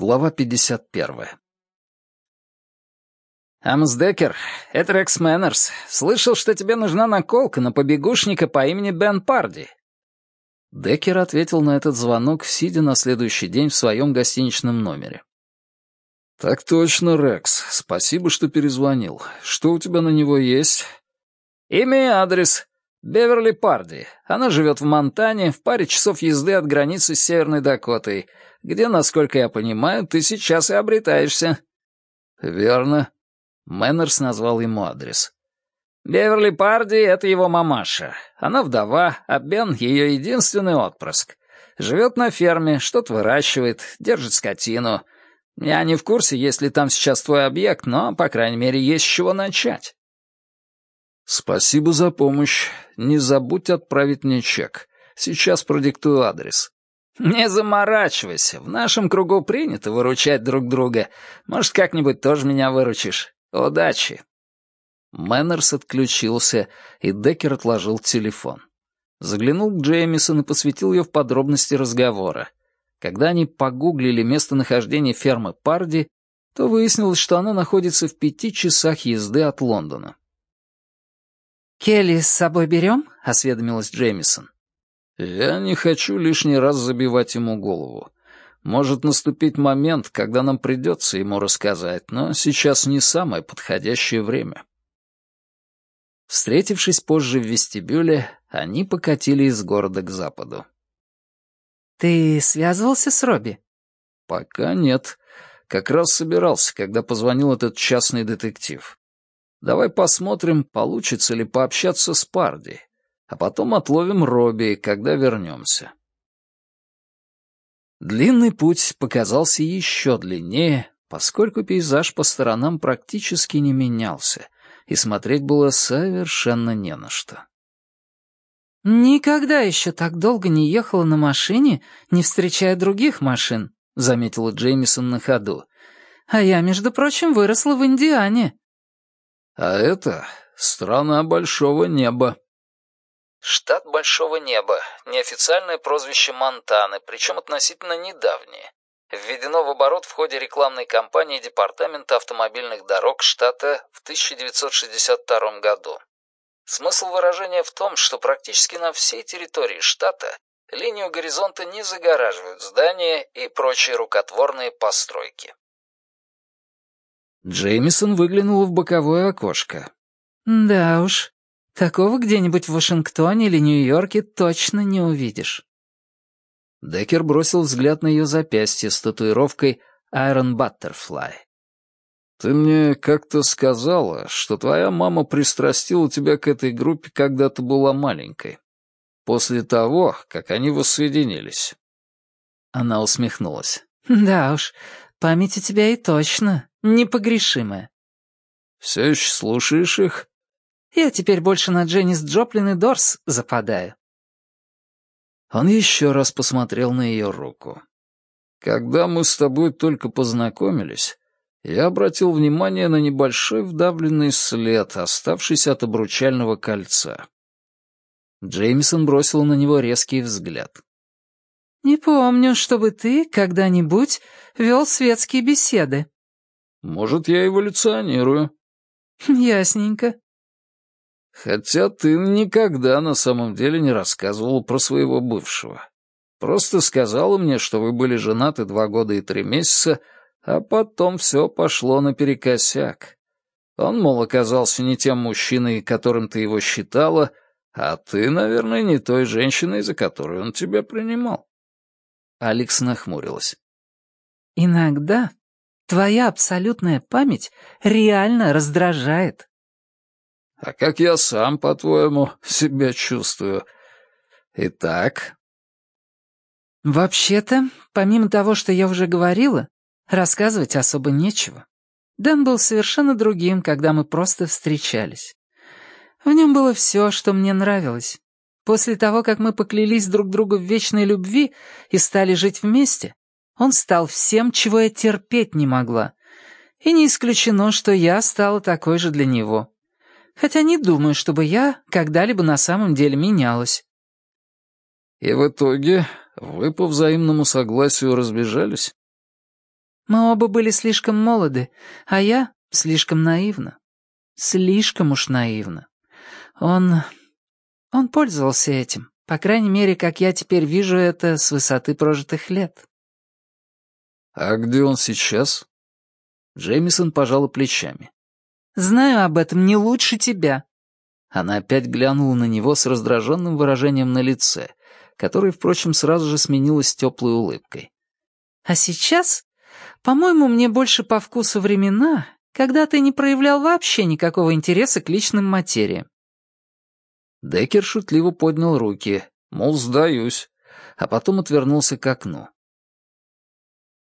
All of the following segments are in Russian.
Глава 51. «Амос Деккер, это Рекс Мэннерс. Слышал, что тебе нужна наколка на побегушника по имени Бен Парди». Деккер ответил на этот звонок, сидя на следующий день в своем гостиничном номере. «Так точно, Рекс. Спасибо, что перезвонил. Что у тебя на него есть?» «Имя и адрес. Беверли Парди. Она живет в Монтане, в паре часов езды от границы с Северной Дакотой, где, насколько я понимаю, ты сейчас и обретаешься». «Верно». Мэннерс назвал ему адрес. «Беверли Парди — это его мамаша. Она вдова, а Бен — ее единственный отпрыск. Живет на ферме, что-то выращивает, держит скотину. Я не в курсе, есть ли там сейчас твой объект, но, по крайней мере, есть с чего начать». «Спасибо за помощь. Не забудь отправить мне чек. Сейчас продиктую адрес». «Не заморачивайся. В нашем кругу принято выручать друг друга. Может, как-нибудь тоже меня выручишь. Удачи». Мэннерс отключился, и Деккер отложил телефон. Заглянул к Джеймисон и посвятил ее в подробности разговора. Когда они погуглили местонахождение фермы Парди, то выяснилось, что она находится в пяти часах езды от Лондона. «Келли с собой берем?» — осведомилась Джеймисон. «Я не хочу лишний раз забивать ему голову. Может наступить момент, когда нам придется ему рассказать, но сейчас не самое подходящее время». Встретившись позже в вестибюле, они покатили из города к западу. «Ты связывался с Робби?» «Пока нет. Как раз собирался, когда позвонил этот частный детектив. Давай посмотрим, получится ли пообщаться с Парди, а потом отловим Робби, когда вернемся. Длинный путь показался еще длиннее, поскольку пейзаж по сторонам практически не менялся, и смотреть было совершенно не на что. «Никогда еще так долго не ехала на машине, не встречая других машин», — заметила Джеймисон на ходу. «А я, между прочим, выросла в Индиане». А это страна большого неба. Штат Большого Неба — неофициальное прозвище Монтаны, причем относительно недавнее. Введено в оборот в ходе рекламной кампании Департамента автомобильных дорог штата в 1962 году. Смысл выражения в том, что практически на всей территории штата линию горизонта не загораживают здания и прочие рукотворные постройки. Джеймисон выглянула в боковое окошко. «Да уж, такого где-нибудь в Вашингтоне или Нью-Йорке точно не увидишь». Деккер бросил взгляд на ее запястье с татуировкой «Iron Butterfly». «Ты мне как-то сказала, что твоя мама пристрастила тебя к этой группе, когда ты была маленькой. После того, как они воссоединились». Она усмехнулась. «Да уж, память у тебя и точно непогрешимая». «Все еще слушаешь их?» «Я теперь больше на Дженнис Джоплин и Дорс западаю». Он еще раз посмотрел на ее руку. «Когда мы с тобой только познакомились, я обратил внимание на небольшой вдавленный след, оставшийся от обручального кольца». Джеймисон бросил на него резкий взгляд. «Не помню, чтобы ты когда-нибудь вел светские беседы». Может, я эволюционирую». «Ясненько». «Хотя ты никогда на самом деле не рассказывала про своего бывшего. Просто сказала мне, что вы были женаты два года и три месяца, а потом все пошло наперекосяк. Он, мол, оказался не тем мужчиной, которым ты его считала, а ты, наверное, не той женщиной, за которую он тебя принимал». Алекс нахмурилась. «Иногда Твоя абсолютная память реально раздражает. А как я сам, по-твоему, себя чувствую? Итак? Вообще-то, помимо того, что я уже говорила, рассказывать особо нечего. Дэн был совершенно другим, когда мы просто встречались. В нем было все, что мне нравилось. После того, как мы поклялись друг другу в вечной любви и стали жить вместе, он стал всем, чего я терпеть не могла. И не исключено, что я стала такой же для него. Хотя не думаю, чтобы я когда-либо на самом деле менялась. И в итоге вы по взаимному согласию разбежались? Мы оба были слишком молоды, а я слишком наивна. Слишком уж наивна. Он... он пользовался этим, по крайней мере, как я теперь вижу это с высоты прожитых лет. «А где он сейчас?» Джеймисон пожала плечами. «Знаю об этом не лучше тебя». Она опять глянула на него с раздраженным выражением на лице, которое, впрочем, сразу же сменилось теплой улыбкой. «А сейчас, по-моему, мне больше по вкусу времена, когда ты не проявлял вообще никакого интереса к личным материям». Деккер шутливо поднял руки, мол, сдаюсь, а потом отвернулся к окну.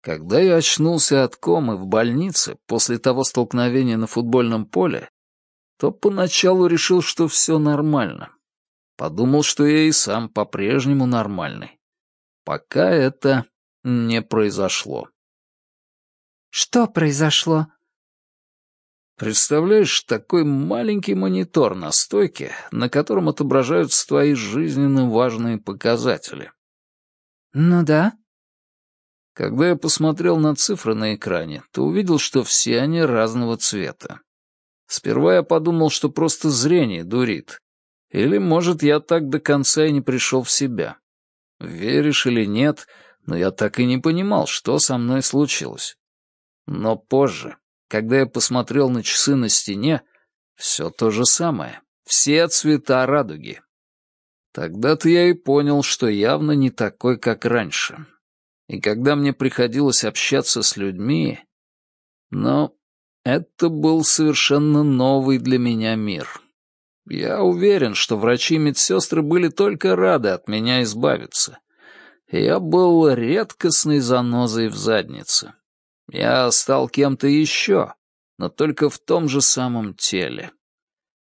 Когда я очнулся от комы в больнице после того столкновения на футбольном поле, то поначалу решил, что все нормально. Подумал, что я и сам по-прежнему нормальный. Пока это не произошло. «Что произошло?» Представляешь, такой маленький монитор на стойке, на котором отображаются твои жизненно важные показатели. Ну да. Когда я посмотрел на цифры на экране, то увидел, что все они разного цвета. Сперва я подумал, что просто зрение дурит. Или, может, я так до конца и не пришел в себя. Веришь или нет, но я так и не понимал, что со мной случилось. Но позже, когда я посмотрел на часы на стене, все то же самое. Все цвета радуги. Тогда-то я и понял, что явно не такой, как раньше. И когда мне приходилось общаться с людьми... Но это был совершенно новый для меня мир. Я уверен, что врачи и медсестры были только рады от меня избавиться. Я был редкостной занозой в заднице. Я стал кем-то еще, но только в том же самом теле.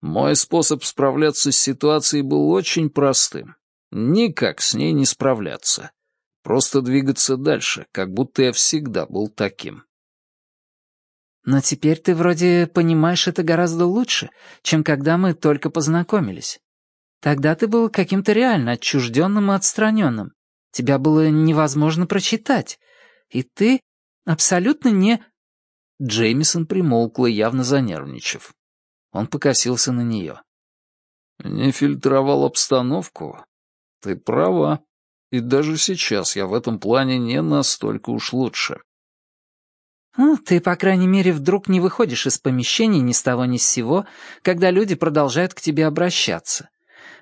Мой способ справляться с ситуацией был очень простым. Никак с ней не справляться. Просто двигаться дальше, как будто я всегда был таким. Но теперь ты вроде понимаешь это гораздо лучше, чем когда мы только познакомились. Тогда ты был каким-то реально отчужденным и отстраненным. Тебя было невозможно прочитать. И ты абсолютно не...» Джеймисон примолкла, явно занервничав. Он покосился на нее. «Не фильтровал обстановку? Ты права. И даже сейчас я в этом плане не настолько уж лучше. Ну, ты, по крайней мере, вдруг не выходишь из помещений ни с того ни с сего, когда люди продолжают к тебе обращаться.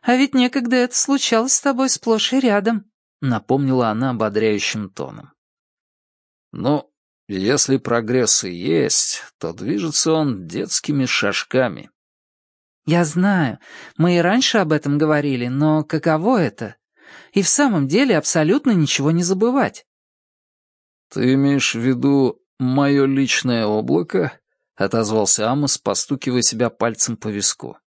А ведь некогда это случалось с тобой сплошь и рядом», — напомнила она ободряющим тоном. «Ну, если прогресс и есть, то движется он детскими шажками». «Я знаю, мы и раньше об этом говорили, но каково это и в самом деле абсолютно ничего не забывать. «Ты имеешь в виду мое личное облако?» — отозвался Амос, постукивая себя пальцем по виску.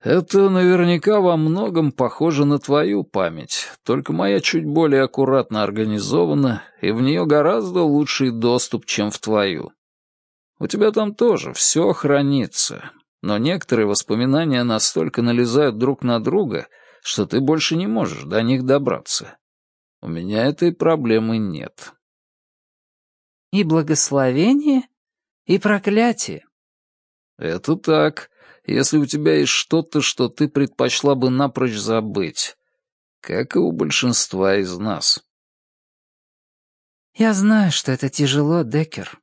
«Это наверняка во многом похоже на твою память, только моя чуть более аккуратно организована, и в нее гораздо лучший доступ, чем в твою. У тебя там тоже все хранится, но некоторые воспоминания настолько налезают друг на друга — что ты больше не можешь до них добраться. У меня этой проблемы нет. И благословение, и проклятие. Это так, если у тебя есть что-то, что ты предпочла бы напрочь забыть, как и у большинства из нас. Я знаю, что это тяжело, Деккер.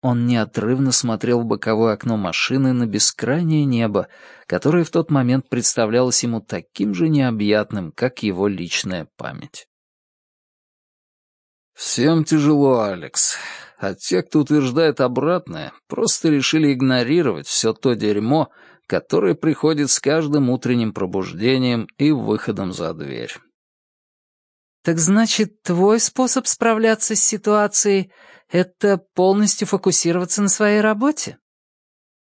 Он неотрывно смотрел в боковое окно машины на бескрайнее небо, которое в тот момент представлялось ему таким же необъятным, как его личная память. «Всем тяжело, Алекс. А те, кто утверждает обратное, просто решили игнорировать все то дерьмо, которое приходит с каждым утренним пробуждением и выходом за дверь». «Так значит, твой способ справляться с ситуацией это полностью фокусироваться на своей работе?»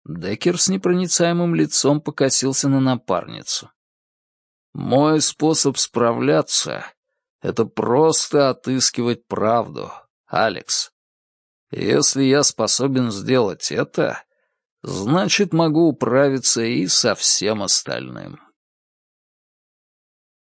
Деккер с непроницаемым лицом покосился на напарницу. «Мой способ справляться — это просто отыскивать правду, Алекс. Если я способен сделать это, значит, могу управиться и со всем остальным».